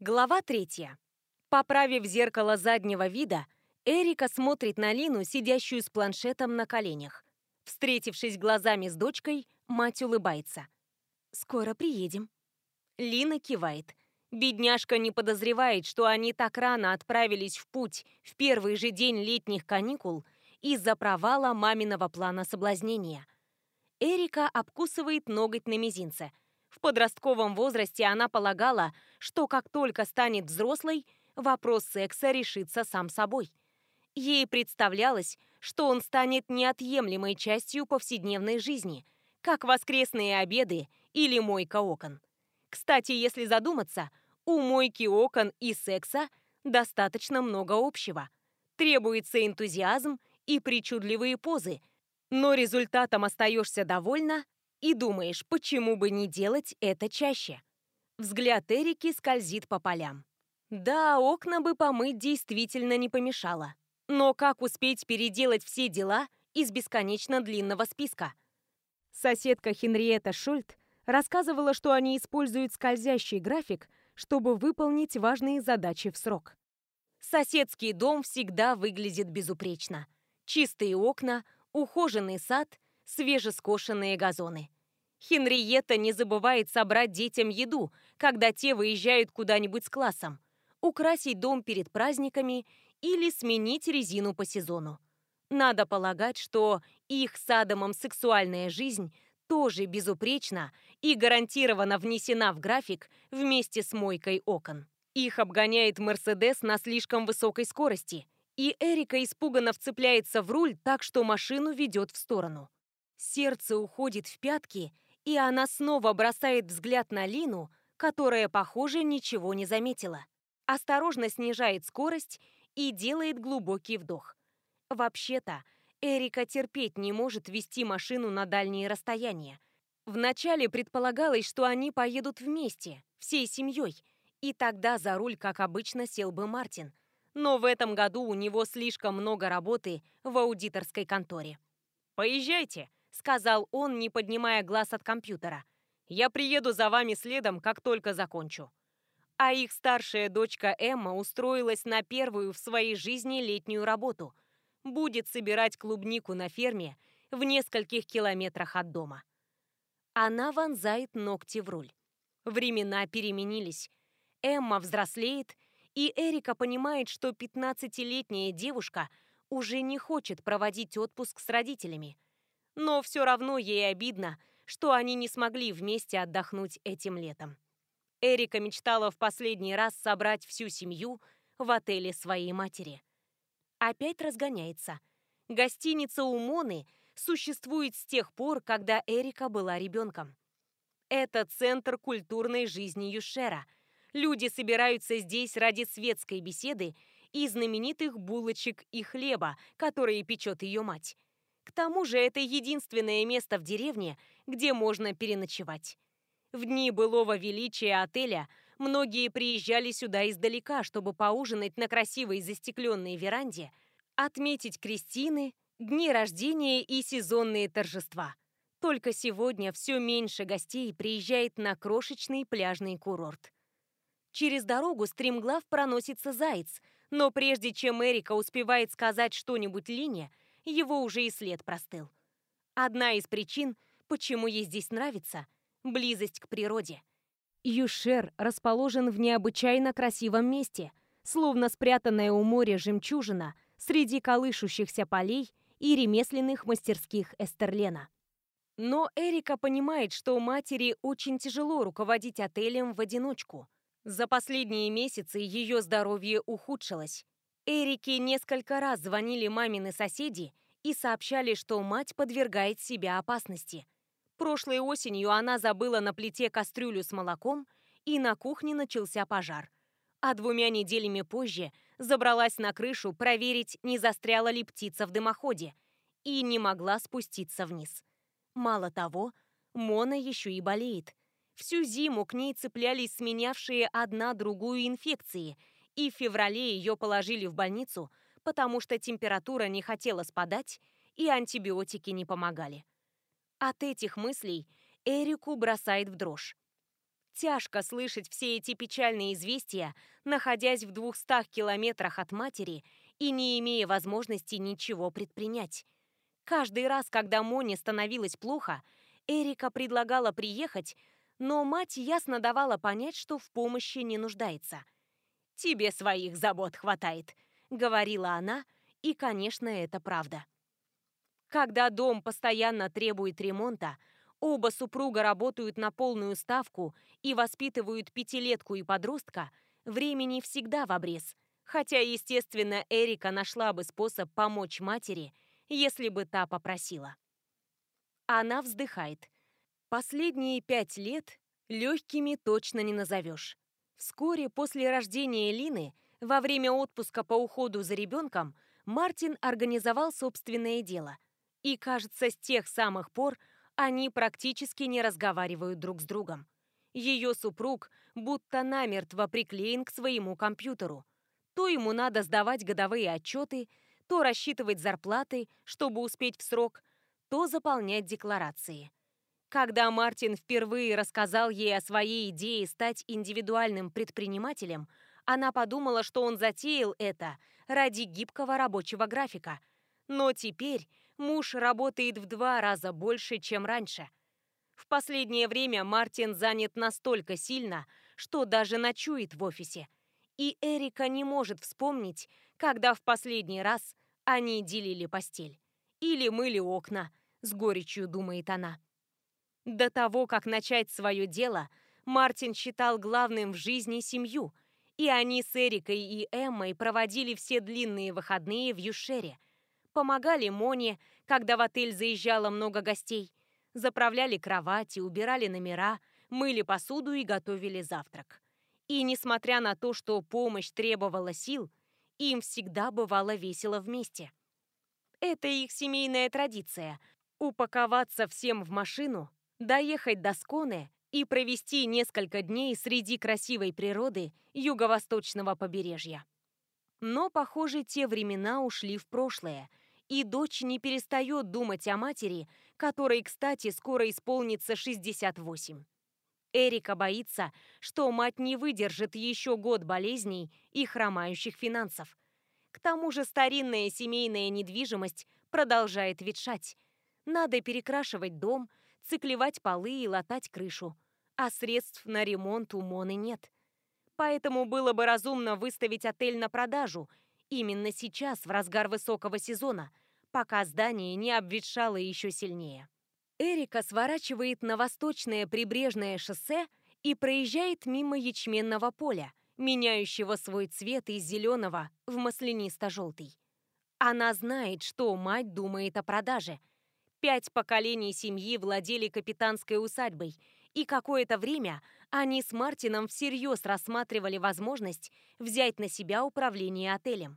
Глава третья. Поправив зеркало заднего вида, Эрика смотрит на Лину, сидящую с планшетом на коленях. Встретившись глазами с дочкой, мать улыбается. «Скоро приедем». Лина кивает. Бедняжка не подозревает, что они так рано отправились в путь в первый же день летних каникул из-за провала маминого плана соблазнения. Эрика обкусывает ноготь на мизинце – в подростковом возрасте она полагала, что как только станет взрослой, вопрос секса решится сам собой. Ей представлялось, что он станет неотъемлемой частью повседневной жизни, как воскресные обеды или мойка окон. Кстати, если задуматься, у мойки окон и секса достаточно много общего. Требуется энтузиазм и причудливые позы, но результатом остаешься довольна и думаешь, почему бы не делать это чаще? Взгляд Эрики скользит по полям. Да, окна бы помыть действительно не помешало. Но как успеть переделать все дела из бесконечно длинного списка? Соседка Хенриетта Шульт рассказывала, что они используют скользящий график, чтобы выполнить важные задачи в срок. Соседский дом всегда выглядит безупречно. Чистые окна, ухоженный сад, свежескошенные газоны. Хенриетта не забывает собрать детям еду, когда те выезжают куда-нибудь с классом, украсить дом перед праздниками или сменить резину по сезону. Надо полагать, что их с Адамом сексуальная жизнь тоже безупречна и гарантированно внесена в график вместе с мойкой окон. Их обгоняет Мерседес на слишком высокой скорости, и Эрика испуганно вцепляется в руль так, что машину ведет в сторону. Сердце уходит в пятки, и она снова бросает взгляд на Лину, которая, похоже, ничего не заметила. Осторожно снижает скорость и делает глубокий вдох. Вообще-то, Эрика терпеть не может вести машину на дальние расстояния. Вначале предполагалось, что они поедут вместе, всей семьей, и тогда за руль, как обычно, сел бы Мартин. Но в этом году у него слишком много работы в аудиторской конторе. «Поезжайте», сказал он, не поднимая глаз от компьютера. «Я приеду за вами следом, как только закончу». А их старшая дочка Эмма устроилась на первую в своей жизни летнюю работу. Будет собирать клубнику на ферме в нескольких километрах от дома. Она вонзает ногти в руль. Времена переменились. Эмма взрослеет, и Эрика понимает, что 15-летняя девушка уже не хочет проводить отпуск с родителями – но все равно ей обидно, что они не смогли вместе отдохнуть этим летом. Эрика мечтала в последний раз собрать всю семью в отеле своей матери. Опять разгоняется. Гостиница у Моны существует с тех пор, когда Эрика была ребенком. Это центр культурной жизни Юшера. Люди собираются здесь ради светской беседы и знаменитых булочек и хлеба, которые печет ее мать. К тому же это единственное место в деревне, где можно переночевать. В дни былого величия отеля многие приезжали сюда издалека, чтобы поужинать на красивой застекленной веранде, отметить крестины, дни рождения и сезонные торжества. Только сегодня все меньше гостей приезжает на крошечный пляжный курорт. Через дорогу стримглав проносится заяц, но прежде чем Эрика успевает сказать что-нибудь Лине, его уже и след простыл. Одна из причин, почему ей здесь нравится – близость к природе. Юшер расположен в необычайно красивом месте, словно спрятанная у моря жемчужина среди колышущихся полей и ремесленных мастерских Эстерлена. Но Эрика понимает, что матери очень тяжело руководить отелем в одиночку. За последние месяцы ее здоровье ухудшилось, Эрике несколько раз звонили мамины соседи и сообщали, что мать подвергает себя опасности. Прошлой осенью она забыла на плите кастрюлю с молоком, и на кухне начался пожар. А двумя неделями позже забралась на крышу проверить, не застряла ли птица в дымоходе, и не могла спуститься вниз. Мало того, Мона еще и болеет. Всю зиму к ней цеплялись сменявшие одна другую инфекции – и в феврале ее положили в больницу, потому что температура не хотела спадать и антибиотики не помогали. От этих мыслей Эрику бросает в дрожь. Тяжко слышать все эти печальные известия, находясь в двухстах километрах от матери и не имея возможности ничего предпринять. Каждый раз, когда Моне становилось плохо, Эрика предлагала приехать, но мать ясно давала понять, что в помощи не нуждается. «Тебе своих забот хватает», — говорила она, и, конечно, это правда. Когда дом постоянно требует ремонта, оба супруга работают на полную ставку и воспитывают пятилетку и подростка, времени всегда в обрез. Хотя, естественно, Эрика нашла бы способ помочь матери, если бы та попросила. Она вздыхает. Последние пять лет легкими точно не назовешь. Вскоре после рождения Лины, во время отпуска по уходу за ребенком, Мартин организовал собственное дело. И, кажется, с тех самых пор они практически не разговаривают друг с другом. Ее супруг будто намертво приклеен к своему компьютеру. То ему надо сдавать годовые отчеты, то рассчитывать зарплаты, чтобы успеть в срок, то заполнять декларации. Когда Мартин впервые рассказал ей о своей идее стать индивидуальным предпринимателем, она подумала, что он затеял это ради гибкого рабочего графика. Но теперь муж работает в два раза больше, чем раньше. В последнее время Мартин занят настолько сильно, что даже ночует в офисе. И Эрика не может вспомнить, когда в последний раз они делили постель. Или мыли окна, с горечью думает она. До того, как начать свое дело, Мартин считал главным в жизни семью – и они с Эрикой и Эммой проводили все длинные выходные в Юшере. Помогали Моне, когда в отель заезжало много гостей. Заправляли кровати, убирали номера, мыли посуду и готовили завтрак. И несмотря на то, что помощь требовала сил, им всегда бывало весело вместе. Это их семейная традиция – упаковаться всем в машину, доехать до Сконе и провести несколько дней среди красивой природы юго-восточного побережья. Но, похоже, те времена ушли в прошлое, и дочь не перестает думать о матери, которой, кстати, скоро исполнится 68. Эрика боится, что мать не выдержит еще год болезней и хромающих финансов. К тому же старинная семейная недвижимость продолжает ветшать. Надо перекрашивать дом, циклевать полы и латать крышу а средств на ремонт у Моны нет. Поэтому было бы разумно выставить отель на продажу именно сейчас, в разгар высокого сезона, пока здание не обветшало еще сильнее. Эрика сворачивает на восточное прибрежное шоссе и проезжает мимо ячменного поля, меняющего свой цвет из зеленого в маслянисто-желтый. Она знает, что мать думает о продаже. Пять поколений семьи владели капитанской усадьбой – и какое-то время они с Мартином всерьез рассматривали возможность взять на себя управление отелем.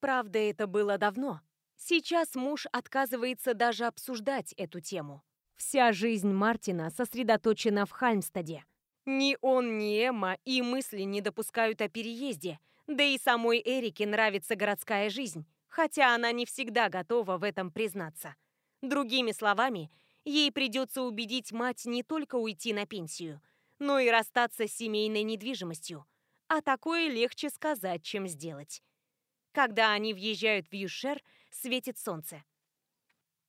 Правда, это было давно. Сейчас муж отказывается даже обсуждать эту тему. Вся жизнь Мартина сосредоточена в Хальмстаде. Ни он, ни Эмма и мысли не допускают о переезде, да и самой Эрике нравится городская жизнь, хотя она не всегда готова в этом признаться. Другими словами, ей придется убедить мать не только уйти на пенсию, но и расстаться с семейной недвижимостью. А такое легче сказать, чем сделать. Когда они въезжают в Юшер, светит солнце.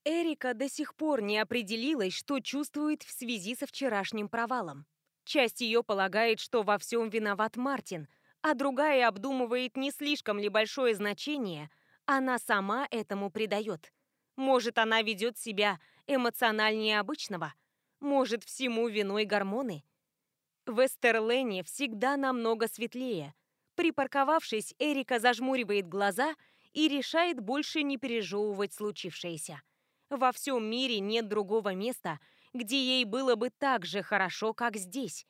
Эрика до сих пор не определилась, что чувствует в связи со вчерашним провалом. Часть ее полагает, что во всем виноват Мартин, а другая обдумывает, не слишком ли большое значение она сама этому придает. Может, она ведет себя эмоциональнее обычного? Может, всему виной гормоны? В Эстерлене всегда намного светлее. Припарковавшись, Эрика зажмуривает глаза и решает больше не пережевывать случившееся. Во всем мире нет другого места, где ей было бы так же хорошо, как здесь.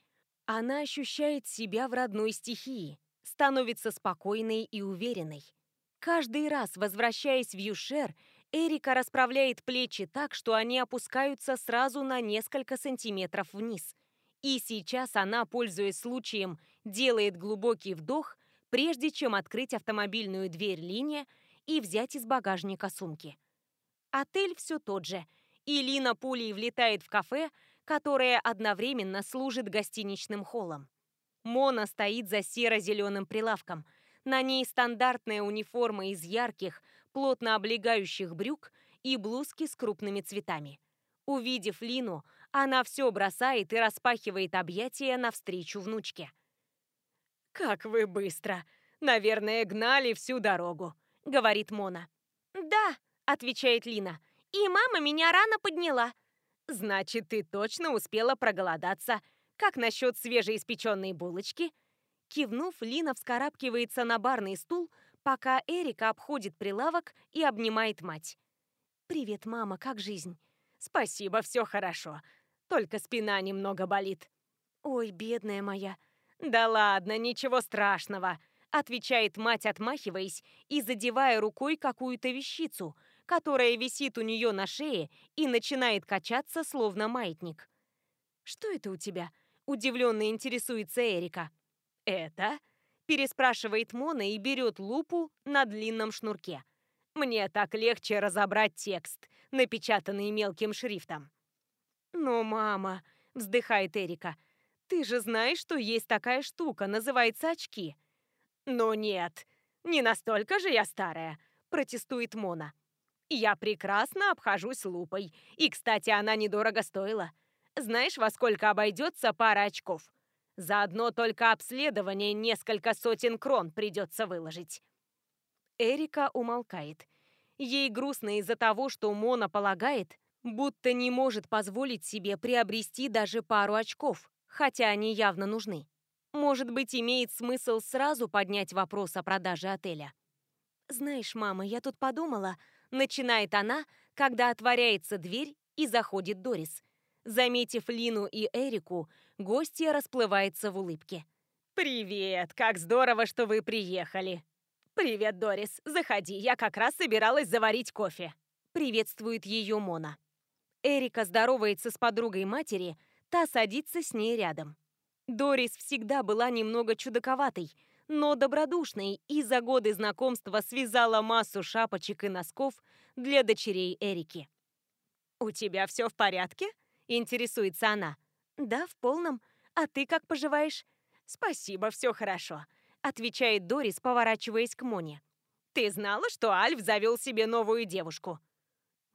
Она ощущает себя в родной стихии, становится спокойной и уверенной. Каждый раз, возвращаясь в Юшер, Эрика расправляет плечи так, что они опускаются сразу на несколько сантиметров вниз. И сейчас она, пользуясь случаем, делает глубокий вдох, прежде чем открыть автомобильную дверь линия и взять из багажника сумки. Отель все тот же, и Лина пулей влетает в кафе, которое одновременно служит гостиничным холлом. Мона стоит за серо-зеленым прилавком. На ней стандартная униформа из ярких, плотно облегающих брюк и блузки с крупными цветами. Увидев Лину, она все бросает и распахивает объятия навстречу внучке. «Как вы быстро! Наверное, гнали всю дорогу», — говорит Мона. «Да», — отвечает Лина, — «и мама меня рано подняла». «Значит, ты точно успела проголодаться. Как насчет свежеиспеченной булочки?» Кивнув, Лина вскарабкивается на барный стул, пока Эрика обходит прилавок и обнимает мать. «Привет, мама, как жизнь?» «Спасибо, все хорошо. Только спина немного болит». «Ой, бедная моя». «Да ладно, ничего страшного», — отвечает мать, отмахиваясь и задевая рукой какую-то вещицу, которая висит у нее на шее и начинает качаться, словно маятник. «Что это у тебя?» — удивленно интересуется Эрика. «Это?» — переспрашивает Мона и берет лупу на длинном шнурке. «Мне так легче разобрать текст, напечатанный мелким шрифтом». «Но, мама», — вздыхает Эрика, — «ты же знаешь, что есть такая штука, называется очки». «Ну нет, не настолько же я старая», — протестует Мона. «Я прекрасно обхожусь лупой, и, кстати, она недорого стоила. Знаешь, во сколько обойдется пара очков? За одно только обследование несколько сотен крон придется выложить». Эрика умолкает. Ей грустно из-за того, что Мона полагает, будто не может позволить себе приобрести даже пару очков, хотя они явно нужны. Может быть, имеет смысл сразу поднять вопрос о продаже отеля. «Знаешь, мама, я тут подумала...» Начинает она, когда отворяется дверь и заходит Дорис. Заметив Лину и Эрику, гостья расплывается в улыбке. «Привет! Как здорово, что вы приехали!» «Привет, Дорис! Заходи, я как раз собиралась заварить кофе!» Приветствует ее Мона. Эрика здоровается с подругой матери, та садится с ней рядом. Дорис всегда была немного чудаковатой, но добродушной и за годы знакомства связала массу шапочек и носков для дочерей Эрики. «У тебя все в порядке?» – интересуется она. «Да, в полном. А ты как поживаешь?» «Спасибо, все хорошо», – отвечает Дорис, поворачиваясь к Моне. «Ты знала, что Альф завел себе новую девушку?»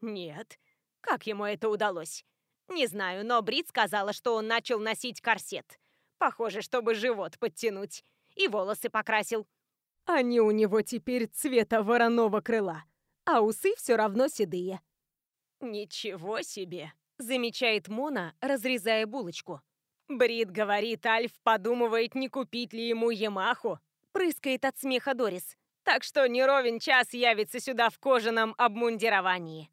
«Нет», как ему это удалось? Не знаю, но Брит сказала, что он начал носить корсет. Похоже, чтобы живот подтянуть. И волосы покрасил. Они у него теперь цвета вороного крыла, а усы все равно седые. «Ничего себе!» – замечает Мона, разрезая булочку. Брит говорит, Альф подумывает, не купить ли ему Ямаху. Прыскает от смеха Дорис. Так что не ровен час явится сюда в кожаном обмундировании.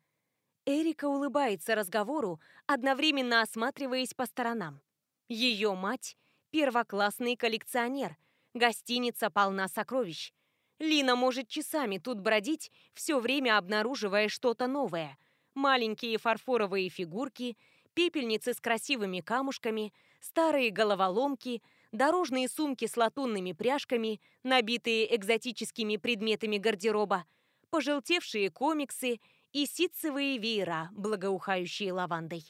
Эрика улыбается разговору, одновременно осматриваясь по сторонам. Ее мать – первоклассный коллекционер, гостиница полна сокровищ. Лина может часами тут бродить, все время обнаруживая что-то новое. Маленькие фарфоровые фигурки, пепельницы с красивыми камушками, старые головоломки, дорожные сумки с латунными пряжками, набитые экзотическими предметами гардероба, пожелтевшие комиксы – и ситцевые веера, благоухающие лавандой.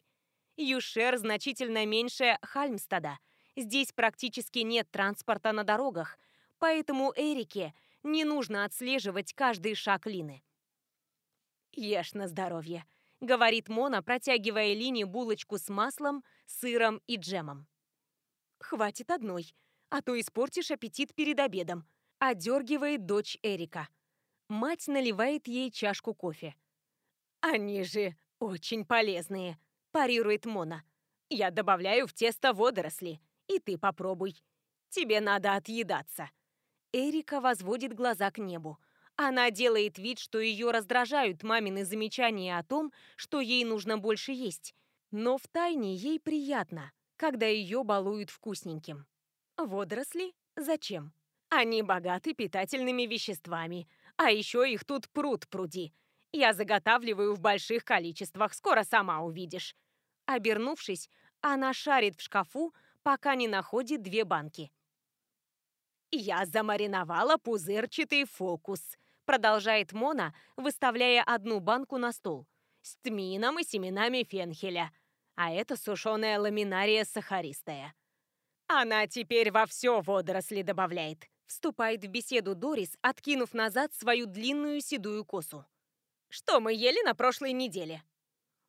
Юшер значительно меньше Хальмстада. Здесь практически нет транспорта на дорогах, поэтому Эрике не нужно отслеживать каждый шаг Лины. «Ешь на здоровье», — говорит Мона, протягивая Лине булочку с маслом, сыром и джемом. «Хватит одной, а то испортишь аппетит перед обедом», — одергивает дочь Эрика. Мать наливает ей чашку кофе. «Они же очень полезные», – парирует Мона. «Я добавляю в тесто водоросли, и ты попробуй. Тебе надо отъедаться». Эрика возводит глаза к небу. Она делает вид, что ее раздражают мамины замечания о том, что ей нужно больше есть. Но втайне ей приятно, когда ее балуют вкусненьким. Водоросли? Зачем? Они богаты питательными веществами, а еще их тут пруд пруди – я заготавливаю в больших количествах, скоро сама увидишь». Обернувшись, она шарит в шкафу, пока не находит две банки. «Я замариновала пузырчатый фокус», продолжает Мона, выставляя одну банку на стол, с тмином и семенами фенхеля. а это сушеная ламинария сахаристая. Она теперь во все водоросли добавляет. Вступает в беседу Дорис, откинув назад свою длинную седую косу. Что мы ели на прошлой неделе?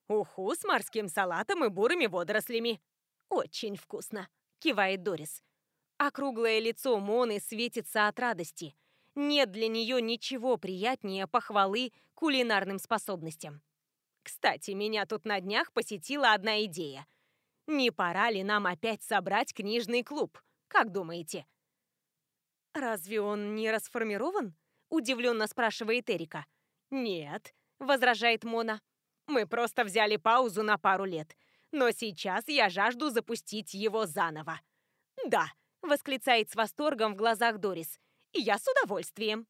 Уху с морским салатом и бурыми водорослями. Очень вкусно, кивает Дорис. Округлое лицо Моны светится от радости. Нет для нее ничего приятнее похвалы кулинарным способностям. Кстати, меня тут на днях посетила одна идея. Не пора ли нам опять собрать книжный клуб? Как думаете? Разве он не расформирован? Удивленно спрашивает Эрика. Нет, возражает Мона. Мы просто взяли паузу на пару лет. Но сейчас я жажду запустить его заново. Да, восклицает с восторгом в глазах Дорис. Я с удовольствием.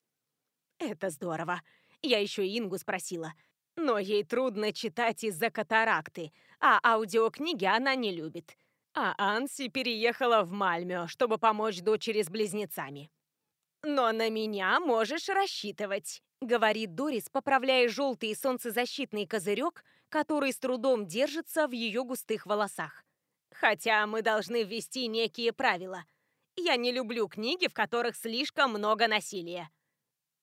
Это здорово. Я еще Ингу спросила. Но ей трудно читать из-за катаракты, а аудиокниги она не любит. А Анси переехала в Мальмё, чтобы помочь дочери с близнецами. «Но на меня можешь рассчитывать», — говорит Дорис, поправляя желтый солнцезащитный козырек, который с трудом держится в ее густых волосах. «Хотя мы должны ввести некие правила. Я не люблю книги, в которых слишком много насилия».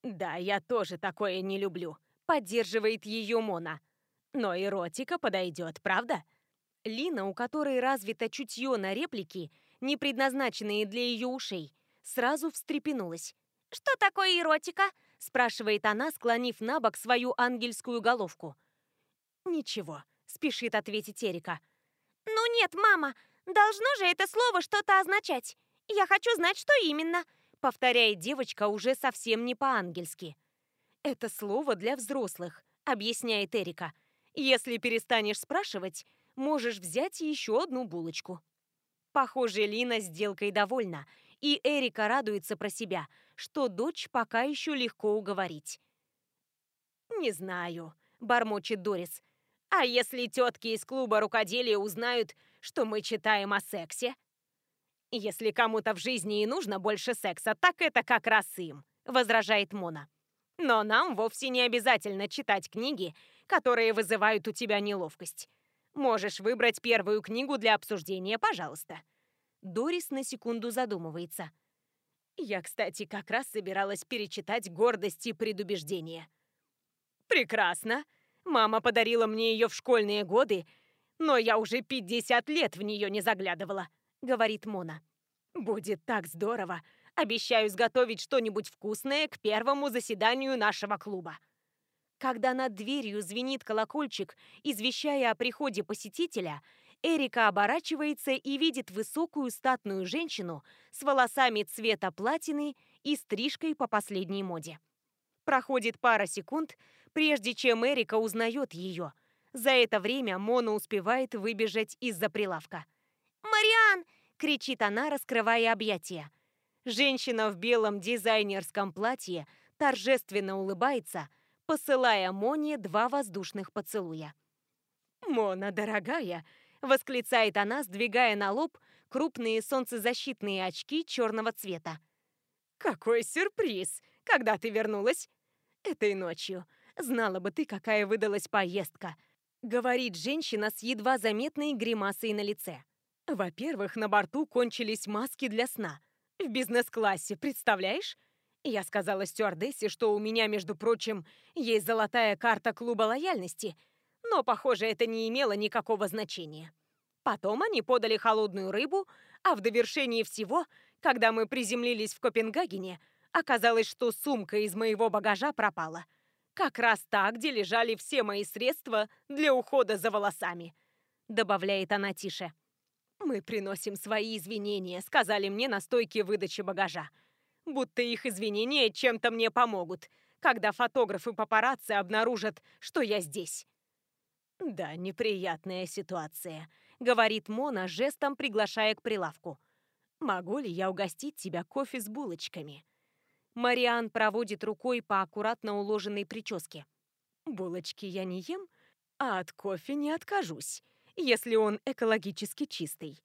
«Да, я тоже такое не люблю», Поддерживает ее Мона. Но эротика подойдет, правда? Лина, у которой развито чутье на реплики, не предназначенные для ее ушей, сразу встрепенулась. «Что такое эротика?» – спрашивает она, склонив на бок свою ангельскую головку. «Ничего», – спешит ответить Эрика. «Ну нет, мама, должно же это слово что-то означать. Я хочу знать, что именно», – повторяет девочка уже совсем не по-ангельски. «Это слово для взрослых», — объясняет Эрика. «Если перестанешь спрашивать, можешь взять еще одну булочку». Похоже, Лина сделкой довольна, и Эрика радуется про себя, что дочь пока еще легко уговорить. «Не знаю», — бормочет Дорис. «А если тетки из клуба рукоделия узнают, что мы читаем о сексе?» «Если кому-то в жизни и нужно больше секса, так это как раз им», — возражает Мона. Но нам вовсе не обязательно читать книги, которые вызывают у тебя неловкость. Можешь выбрать первую книгу для обсуждения, пожалуйста. Дорис на секунду задумывается. Я, кстати, как раз собиралась перечитать «Гордость и предубеждение». Прекрасно. Мама подарила мне ее в школьные годы, но я уже 50 лет в нее не заглядывала, говорит Мона. Будет так здорово, Обещаю сготовить что-нибудь вкусное к первому заседанию нашего клуба. Когда над дверью звенит колокольчик, извещая о приходе посетителя, Эрика оборачивается и видит высокую статную женщину с волосами цвета платины и стрижкой по последней моде. Проходит пара секунд, прежде чем Эрика узнает ее. За это время Мона успевает выбежать из-за прилавка. «Мариан!» — кричит она, раскрывая объятия. Женщина в белом дизайнерском платье торжественно улыбается, посылая Моне два воздушных поцелуя. «Мона, дорогая!» — восклицает она, сдвигая на лоб крупные солнцезащитные очки черного цвета. «Какой сюрприз! Когда ты вернулась?» «Этой ночью. Знала бы ты, какая выдалась поездка!» — говорит женщина с едва заметной гримасой на лице. «Во-первых, на борту кончились маски для сна — в бизнес-классе, представляешь? Я сказала стюардессе, что у меня, между прочим, есть золотая карта клуба лояльности, но, похоже, это не имело никакого значения. Потом они подали холодную рыбу, а в довершении всего, когда мы приземлились в Копенгагене, оказалось, что сумка из моего багажа пропала. Как раз та, где лежали все мои средства для ухода за волосами, добавляет она тише. «Мы приносим свои извинения», — сказали мне на стойке выдачи багажа. Будто их извинения чем-то мне помогут, когда фотографы папарацци обнаружат, что я здесь. «Да, неприятная ситуация», — говорит Мона, жестом приглашая к прилавку. «Могу ли я угостить тебя кофе с булочками?» Мариан проводит рукой по аккуратно уложенной прическе. «Булочки я не ем, а от кофе не откажусь если он экологически чистый.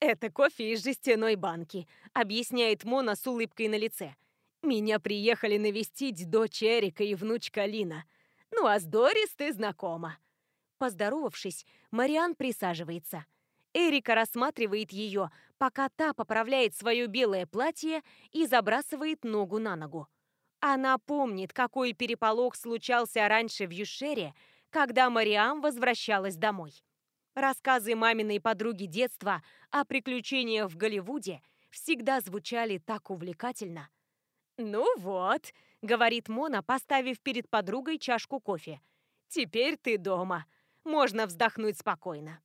«Это кофе из жестяной банки», — объясняет Мона с улыбкой на лице. «Меня приехали навестить дочь Эрика и внучка Лина. Ну а с Дорис ты знакома». Поздоровавшись, Мариан присаживается. Эрика рассматривает ее, пока та поправляет свое белое платье и забрасывает ногу на ногу. Она помнит, какой переполох случался раньше в Юшере, когда Мариам возвращалась домой. Рассказы маминой подруги детства о приключениях в Голливуде всегда звучали так увлекательно. «Ну вот», — говорит Мона, поставив перед подругой чашку кофе. «Теперь ты дома. Можно вздохнуть спокойно».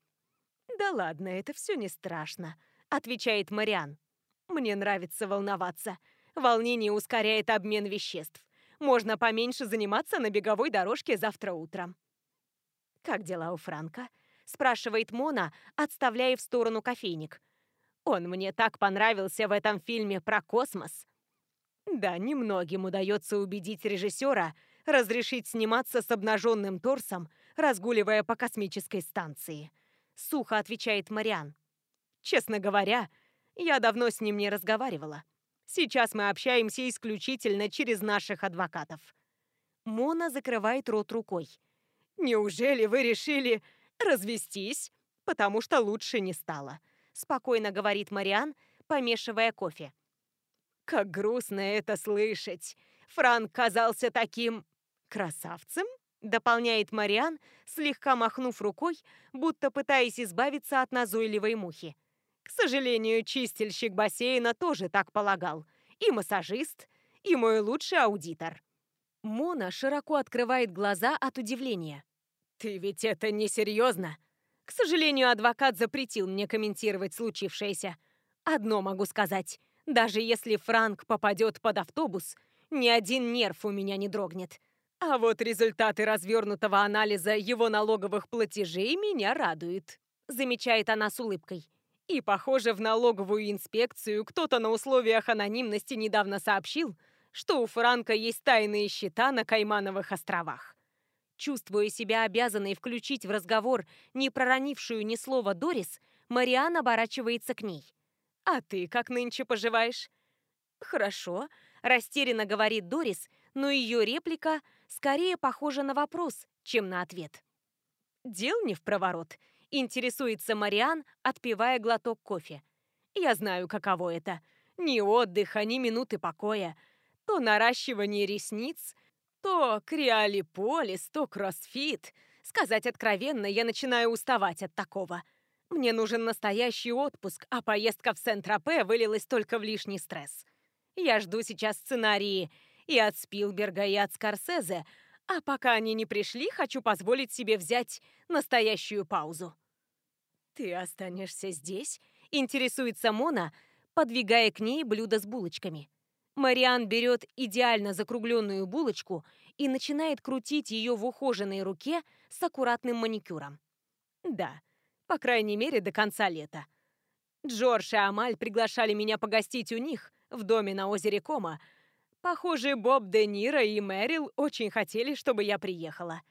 «Да ладно, это все не страшно», — отвечает Мариан. «Мне нравится волноваться. Волнение ускоряет обмен веществ. Можно поменьше заниматься на беговой дорожке завтра утром». «Как дела у Франка?» — спрашивает Мона, отставляя в сторону кофейник. «Он мне так понравился в этом фильме про космос». Да, немногим удается убедить режиссера разрешить сниматься с обнаженным торсом, разгуливая по космической станции сухо отвечает Мариан. Честно говоря, я давно с ним не разговаривала. Сейчас мы общаемся исключительно через наших адвокатов. Мона закрывает рот рукой. Неужели вы решили развестись? Потому что лучше не стало. Спокойно говорит Мариан, помешивая кофе. Как грустно это слышать. Франк казался таким красавцем? Дополняет Мариан, слегка махнув рукой, будто пытаясь избавиться от назойливой мухи. К сожалению, чистильщик бассейна тоже так полагал. И массажист, и мой лучший аудитор. Мона широко открывает глаза от удивления. «Ты ведь это несерьезно?» К сожалению, адвокат запретил мне комментировать случившееся. Одно могу сказать. Даже если Франк попадет под автобус, ни один нерв у меня не дрогнет. А вот результаты развернутого анализа его налоговых платежей меня радуют, замечает она с улыбкой. И, похоже, в налоговую инспекцию кто-то на условиях анонимности недавно сообщил, что у Франка есть тайные счета на Каймановых островах. Чувствуя себя обязанной включить в разговор не проронившую ни слова Дорис, Мариан оборачивается к ней. «А ты как нынче поживаешь?» «Хорошо», – растерянно говорит Дорис, но ее реплика скорее похожа на вопрос, чем на ответ. «Дел не в проворот», — интересуется Мариан, отпивая глоток кофе. «Я знаю, каково это. Ни отдыха, ни минуты покоя. То наращивание ресниц, то криолиполис, то кроссфит. Сказать откровенно, я начинаю уставать от такого. Мне нужен настоящий отпуск, а поездка в Сент-Тропе вылилась только в лишний стресс. Я жду сейчас сценарии и от Спилберга, и от Скорсезе, а пока они не пришли, хочу позволить себе взять настоящую паузу. «Ты останешься здесь?» — интересуется Мона, подвигая к ней блюдо с булочками. Мариан берет идеально закругленную булочку и начинает крутить ее в ухоженной руке с аккуратным маникюром. Да, по крайней мере, до конца лета. Джордж и Амаль приглашали меня погостить у них в доме на озере Кома, Похоже, Боб Де Ниро и Мэрил очень хотели, чтобы я приехала.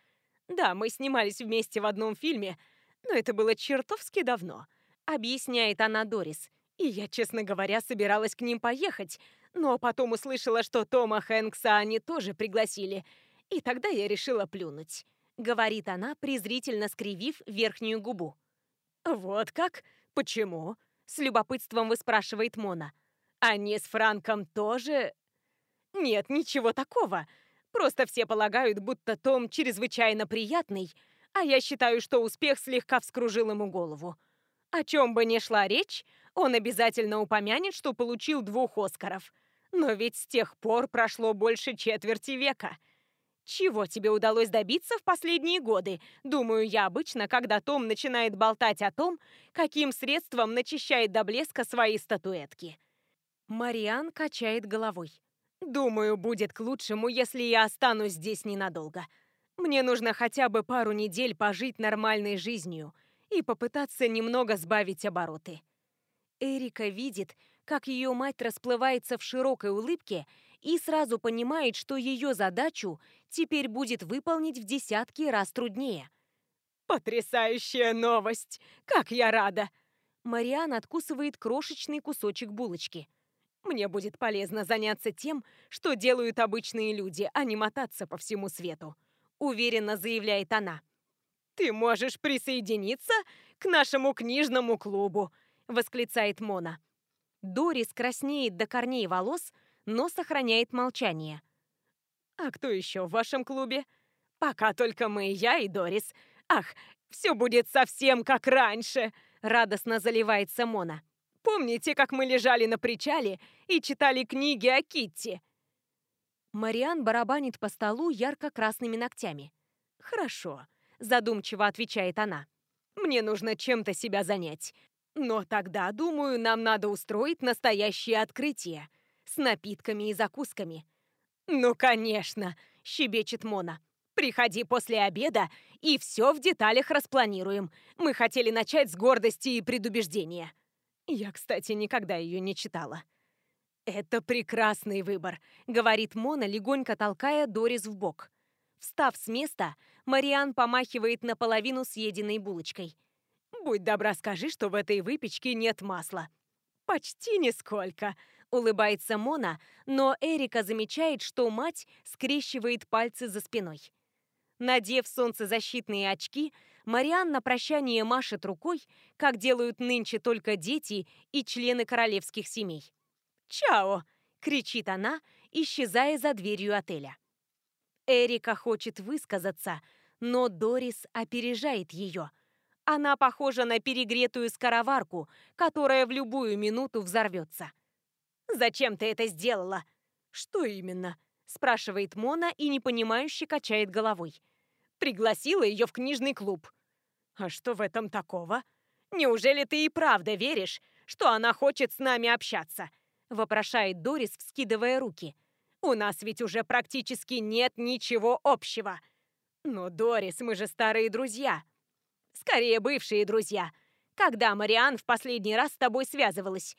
Да, мы снимались вместе в одном фильме, но это было чертовски давно. Объясняет она Дорис. И я, честно говоря, собиралась к ним поехать, но потом услышала, что Тома Хэнкса они тоже пригласили. И тогда я решила плюнуть. Говорит она, презрительно скривив верхнюю губу. «Вот как? Почему?» С любопытством выспрашивает Мона. «Они с Франком тоже нет, ничего такого. Просто все полагают, будто Том чрезвычайно приятный, а я считаю, что успех слегка вскружил ему голову. О чем бы ни шла речь, он обязательно упомянет, что получил двух Оскаров. Но ведь с тех пор прошло больше четверти века. Чего тебе удалось добиться в последние годы? Думаю я обычно, когда Том начинает болтать о том, каким средством начищает до блеска свои статуэтки. Мариан качает головой. Думаю, будет к лучшему, если я останусь здесь ненадолго. Мне нужно хотя бы пару недель пожить нормальной жизнью и попытаться немного сбавить обороты. Эрика видит, как ее мать расплывается в широкой улыбке и сразу понимает, что ее задачу теперь будет выполнить в десятки раз труднее. «Потрясающая новость! Как я рада!» Мариан откусывает крошечный кусочек булочки – мне будет полезно заняться тем, что делают обычные люди, а не мотаться по всему свету», — уверенно заявляет она. «Ты можешь присоединиться к нашему книжному клубу!» — восклицает Мона. Дорис краснеет до корней волос, но сохраняет молчание. «А кто еще в вашем клубе?» «Пока только мы, я и Дорис. Ах, все будет совсем как раньше!» — радостно заливается Мона. «Помните, как мы лежали на причале и читали книги о Китти?» Мариан барабанит по столу ярко-красными ногтями. «Хорошо», — задумчиво отвечает она. «Мне нужно чем-то себя занять. Но тогда, думаю, нам надо устроить настоящее открытие с напитками и закусками». «Ну, конечно!» — щебечет Мона. «Приходи после обеда, и все в деталях распланируем. Мы хотели начать с гордости и предубеждения». Я, кстати, никогда ее не читала. «Это прекрасный выбор», — говорит Мона, легонько толкая Дорис в бок. Встав с места, Мариан помахивает наполовину съеденной булочкой. «Будь добра, скажи, что в этой выпечке нет масла». «Почти нисколько», — улыбается Мона, но Эрика замечает, что мать скрещивает пальцы за спиной. Надев солнцезащитные очки, Мариан на прощание машет рукой, как делают нынче только дети и члены королевских семей. «Чао!» — кричит она, исчезая за дверью отеля. Эрика хочет высказаться, но Дорис опережает ее. Она похожа на перегретую скороварку, которая в любую минуту взорвется. «Зачем ты это сделала?» «Что именно?» – спрашивает Мона и непонимающе качает головой. «Пригласила ее в книжный клуб». «А что в этом такого? Неужели ты и правда веришь, что она хочет с нами общаться?» – вопрошает Дорис, вскидывая руки. «У нас ведь уже практически нет ничего общего». «Ну, Дорис, мы же старые друзья». «Скорее, бывшие друзья. Когда Мариан в последний раз с тобой связывалась?»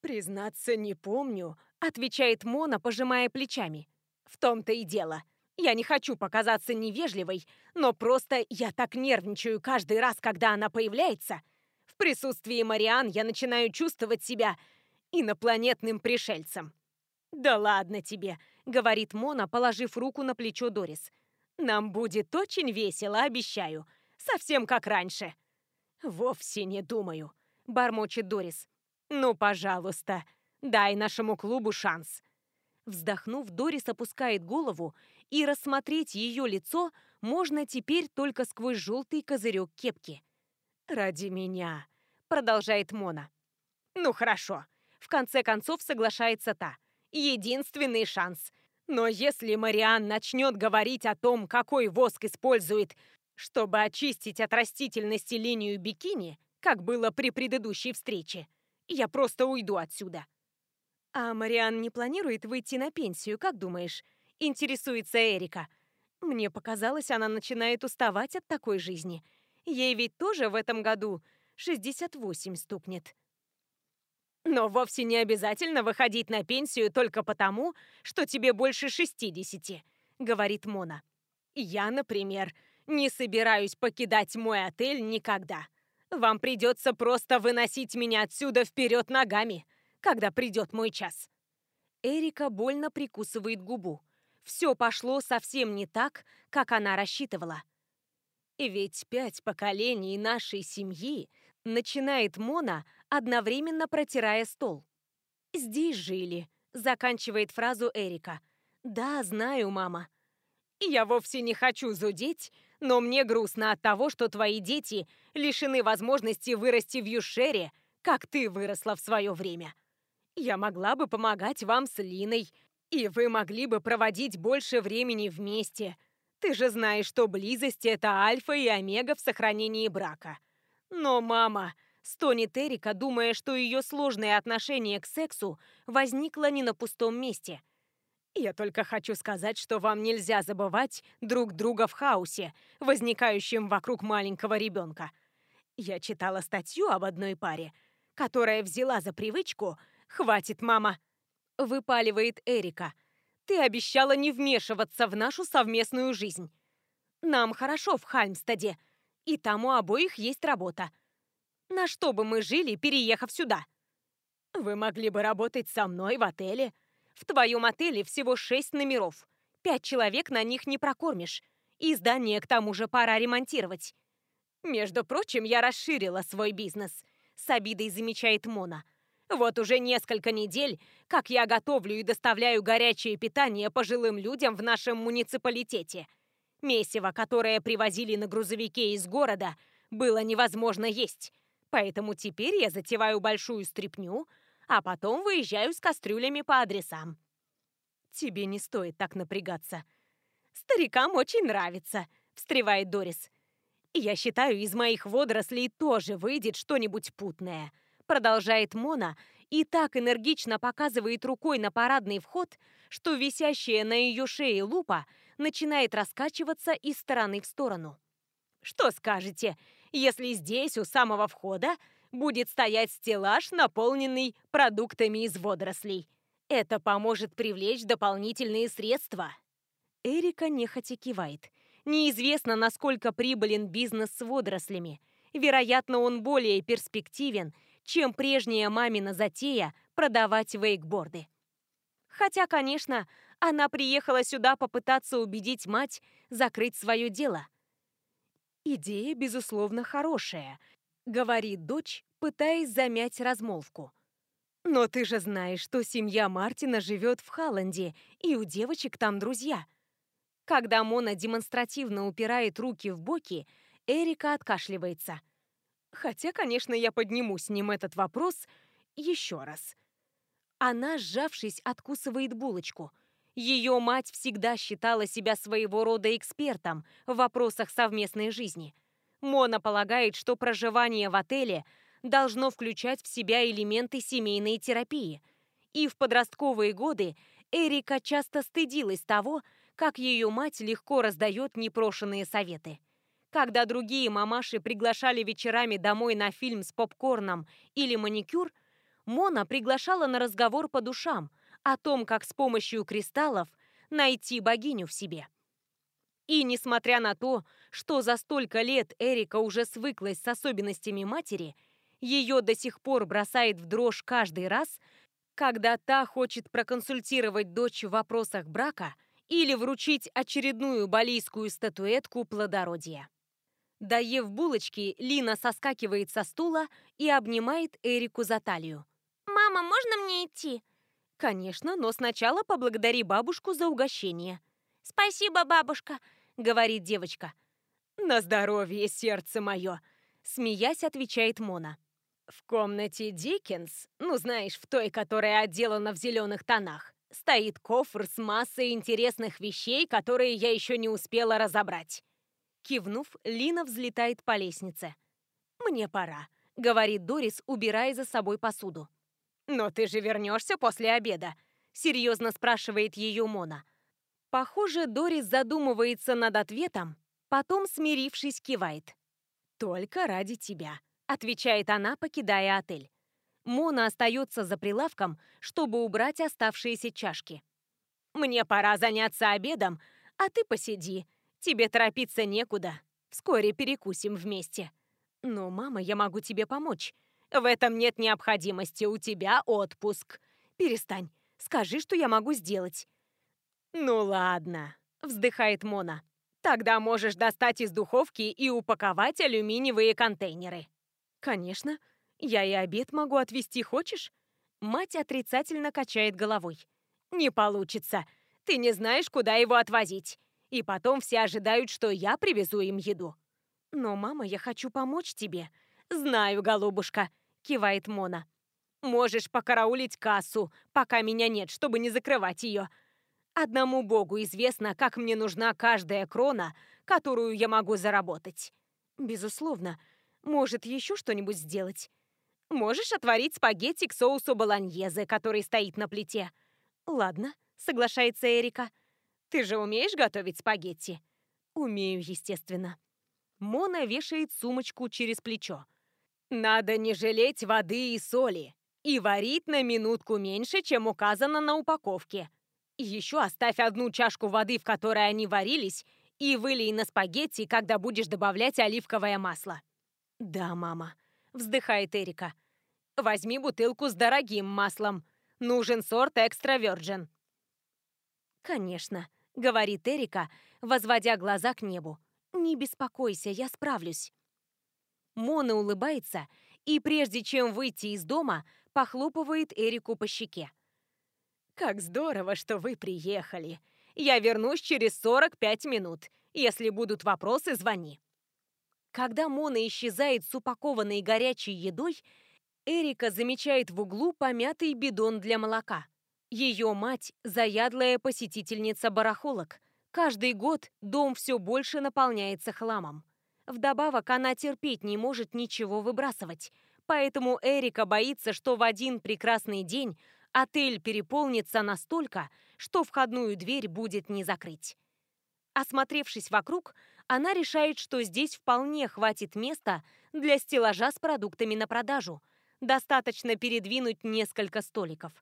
«Признаться, не помню», — отвечает Мона, пожимая плечами. «В том-то и дело. Я не хочу показаться невежливой, но просто я так нервничаю каждый раз, когда она появляется. В присутствии Мариан я начинаю чувствовать себя инопланетным пришельцем. «Да ладно тебе», — говорит Мона, положив руку на плечо Дорис. «Нам будет очень весело, обещаю. Совсем как раньше». «Вовсе не думаю», — бормочет Дорис. «Ну, пожалуйста, дай нашему клубу шанс». Вздохнув, Дорис опускает голову, и рассмотреть ее лицо можно теперь только сквозь желтый козырек кепки. «Ради меня», — продолжает Мона. «Ну хорошо, в конце концов соглашается та. Единственный шанс. Но если Мариан начнет говорить о том, какой воск использует, чтобы очистить от растительности линию бикини, как было при предыдущей встрече, я просто уйду отсюда. А Мариан не планирует выйти на пенсию, как думаешь? Интересуется Эрика. Мне показалось, она начинает уставать от такой жизни. Ей ведь тоже в этом году 68 стукнет. Но вовсе не обязательно выходить на пенсию только потому, что тебе больше 60, говорит Мона. Я, например, не собираюсь покидать мой отель никогда. Вам придется просто выносить меня отсюда вперед ногами, когда придет мой час. Эрика больно прикусывает губу. Все пошло совсем не так, как она рассчитывала. И ведь пять поколений нашей семьи начинает Мона, одновременно протирая стол. «Здесь жили», — заканчивает фразу Эрика. «Да, знаю, мама». «Я вовсе не хочу зудеть, но мне грустно от того, что твои дети лишены возможности вырасти в Юшере, как ты выросла в свое время. Я могла бы помогать вам с Линой, и вы могли бы проводить больше времени вместе. Ты же знаешь, что близость — это альфа и омега в сохранении брака. Но, мама, Стонет Эрика, думая, что ее сложное отношение к сексу возникло не на пустом месте. «Я только хочу сказать, что вам нельзя забывать друг друга в хаосе, возникающем вокруг маленького ребенка. Я читала статью об одной паре, которая взяла за привычку «Хватит, мама!» Выпаливает Эрика. «Ты обещала не вмешиваться в нашу совместную жизнь. Нам хорошо в Хальмстаде, и там у обоих есть работа. На что бы мы жили, переехав сюда? Вы могли бы работать со мной в отеле. В твоем отеле всего шесть номеров. Пять человек на них не прокормишь. И здание к тому же пора ремонтировать. Между прочим, я расширила свой бизнес. С обидой замечает Мона. Вот уже несколько недель, как я готовлю и доставляю горячее питание пожилым людям в нашем муниципалитете. Месиво, которое привозили на грузовике из города, было невозможно есть. Поэтому теперь я затеваю большую стряпню, а потом выезжаю с кастрюлями по адресам. Тебе не стоит так напрягаться. Старикам очень нравится, встревает Дорис. Я считаю, из моих водорослей тоже выйдет что-нибудь путное продолжает Мона и так энергично показывает рукой на парадный вход, что висящая на ее шее лупа начинает раскачиваться из стороны в сторону. Что скажете, если здесь, у самого входа, будет стоять стеллаж, наполненный продуктами из водорослей? Это поможет привлечь дополнительные средства. Эрика нехотя кивает. Неизвестно, насколько прибылен бизнес с водорослями. Вероятно, он более перспективен, чем прежняя мамина затея продавать вейкборды. Хотя, конечно, она приехала сюда попытаться убедить мать закрыть свое дело. «Идея, безусловно, хорошая», — говорит дочь, пытаясь замять размолвку. «Но ты же знаешь, что семья Мартина живет в Халланде, и у девочек там друзья». Когда Мона демонстративно упирает руки в боки, Эрика откашливается — Хотя, конечно, я подниму с ним этот вопрос еще раз. Она, сжавшись, откусывает булочку. Ее мать всегда считала себя своего рода экспертом в вопросах совместной жизни. Мона полагает, что проживание в отеле должно включать в себя элементы семейной терапии. И в подростковые годы Эрика часто стыдилась того, как ее мать легко раздает непрошенные советы. Когда другие мамаши приглашали вечерами домой на фильм с попкорном или маникюр, Мона приглашала на разговор по душам о том, как с помощью кристаллов найти богиню в себе. И несмотря на то, что за столько лет Эрика уже свыклась с особенностями матери, ее до сих пор бросает в дрожь каждый раз, когда та хочет проконсультировать дочь в вопросах брака или вручить очередную балийскую статуэтку плодородия. Доев булочки, Лина соскакивает со стула и обнимает Эрику за талию. «Мама, можно мне идти?» «Конечно, но сначала поблагодари бабушку за угощение». «Спасибо, бабушка», — говорит девочка. «На здоровье, сердце мое», — смеясь отвечает Мона. В комнате Диккенс, ну знаешь, в той, которая отделана в зеленых тонах, стоит кофр с массой интересных вещей, которые я еще не успела разобрать. Кивнув, Лина взлетает по лестнице. «Мне пора», — говорит Дорис, убирая за собой посуду. «Но ты же вернешься после обеда?» — серьезно спрашивает ее Мона. Похоже, Дорис задумывается над ответом, потом, смирившись, кивает. «Только ради тебя», — отвечает она, покидая отель. Мона остается за прилавком, чтобы убрать оставшиеся чашки. «Мне пора заняться обедом, а ты посиди», Тебе торопиться некуда. Вскоре перекусим вместе. Но, мама, я могу тебе помочь. В этом нет необходимости, у тебя отпуск. Перестань. Скажи, что я могу сделать. Ну ладно, вздыхает Мона. Тогда можешь достать из духовки и упаковать алюминиевые контейнеры. Конечно. Я и обед могу отвезти, хочешь? Мать отрицательно качает головой. Не получится. Ты не знаешь, куда его отвозить. И потом все ожидают, что я привезу им еду. Но, мама, я хочу помочь тебе. Знаю, голубушка, кивает Мона. Можешь покараулить кассу, пока меня нет, чтобы не закрывать ее. Одному богу известно, как мне нужна каждая крона, которую я могу заработать. Безусловно. Может, еще что-нибудь сделать? Можешь отварить спагетти к соусу болоньезе, который стоит на плите. Ладно, соглашается Эрика. Ты же умеешь готовить спагетти? Умею, естественно. Мона вешает сумочку через плечо. Надо не жалеть воды и соли и варить на минутку меньше, чем указано на упаковке. Еще оставь одну чашку воды, в которой они варились, и вылей на спагетти, когда будешь добавлять оливковое масло. Да, мама, вздыхает Эрика. Возьми бутылку с дорогим маслом. Нужен сорт экстра virgin. Конечно, — говорит Эрика, возводя глаза к небу. «Не беспокойся, я справлюсь». Мона улыбается и, прежде чем выйти из дома, похлопывает Эрику по щеке. «Как здорово, что вы приехали. Я вернусь через 45 минут. Если будут вопросы, звони». Когда Мона исчезает с упакованной горячей едой, Эрика замечает в углу помятый бидон для молока. Ее мать – заядлая посетительница барахолок. Каждый год дом все больше наполняется хламом. Вдобавок, она терпеть не может ничего выбрасывать. Поэтому Эрика боится, что в один прекрасный день отель переполнится настолько, что входную дверь будет не закрыть. Осмотревшись вокруг, она решает, что здесь вполне хватит места для стеллажа с продуктами на продажу. Достаточно передвинуть несколько столиков.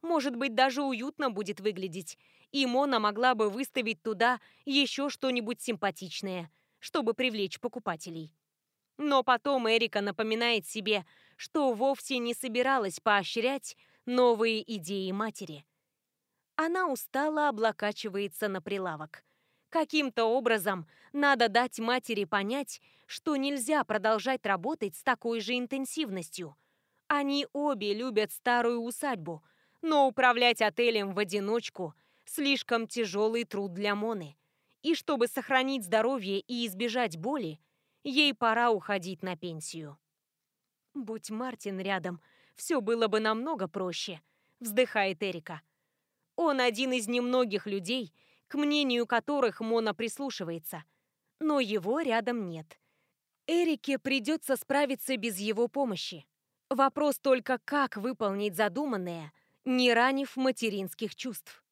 Может быть, даже уютно будет выглядеть. И Мона могла бы выставить туда еще что-нибудь симпатичное, чтобы привлечь покупателей. Но потом Эрика напоминает себе, что вовсе не собиралась поощрять новые идеи матери. Она устало облокачивается на прилавок. Каким-то образом надо дать матери понять, что нельзя продолжать работать с такой же интенсивностью. Они обе любят старую усадьбу, но управлять отелем в одиночку – слишком тяжелый труд для Моны. И чтобы сохранить здоровье и избежать боли, ей пора уходить на пенсию. «Будь Мартин рядом, все было бы намного проще», – вздыхает Эрика. Он один из немногих людей – к мнению которых Мона прислушивается. Но его рядом нет. Эрике придется справиться без его помощи. Вопрос только, как выполнить задуманное, не ранив материнских чувств.